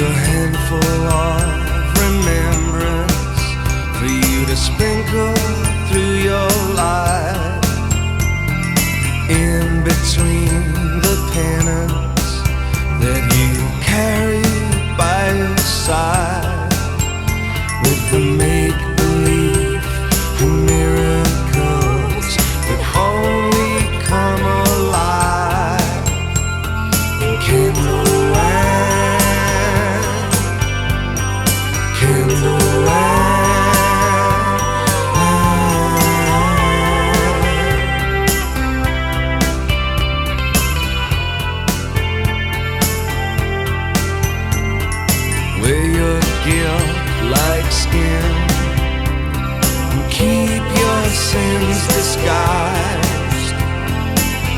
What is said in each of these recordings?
a handful of remembrance for you to sprinkle through your life. In between the penance that you carry by your side, with the skin like skin. Keep your sins disguised.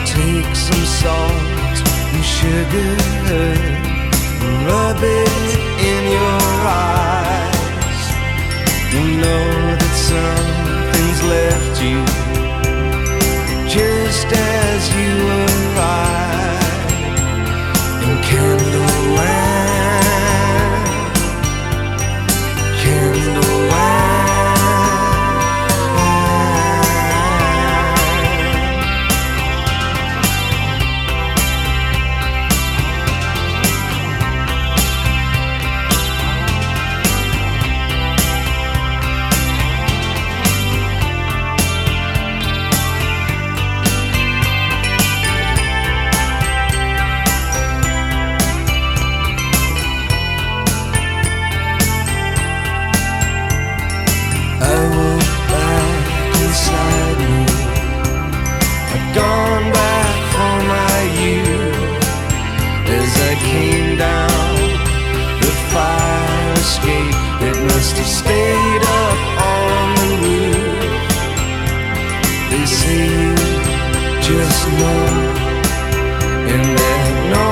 Take some salt and sugar, and rub it in. stayed up. They say you just know, and that no.